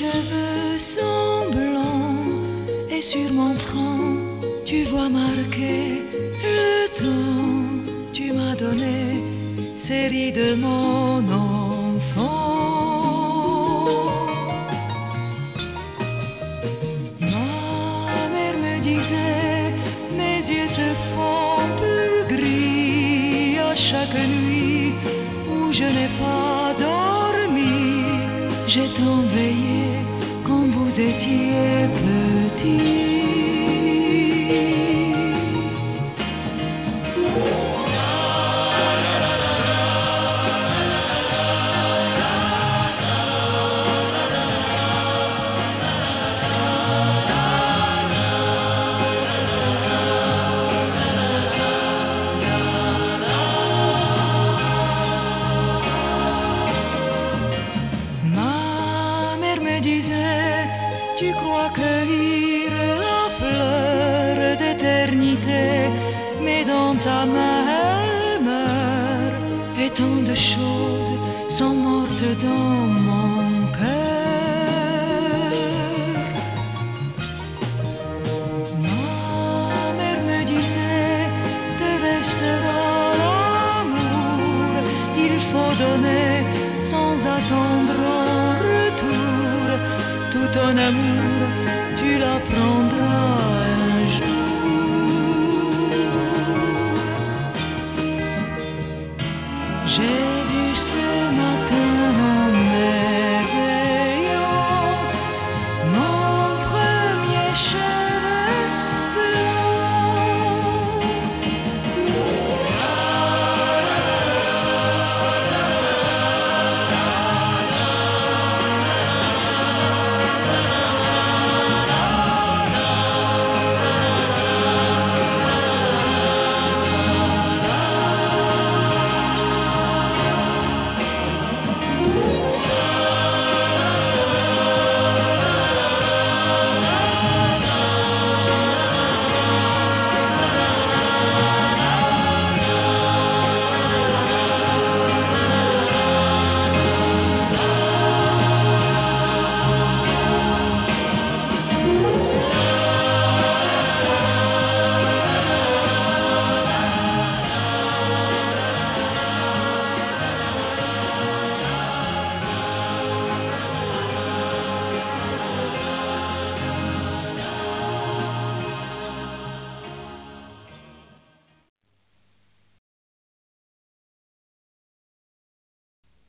cheveux sont blancs et sur mon front tu vois marqué le temps tu m'as donné série de mon enfant. Ma mère me disait mes yeux se font plus gris à chaque nuit où je n'ai pas dormi. J'ai tant veillé quand vous étiez petit. Tu crois cueillir la fleur d'éternité, mais dans ta main elle meurt, et tant de choses sont mortes dans mon cœur. Ma mère me disait, te restera l'amour, il faut donner sans attendre ton amour, tu l'apprendras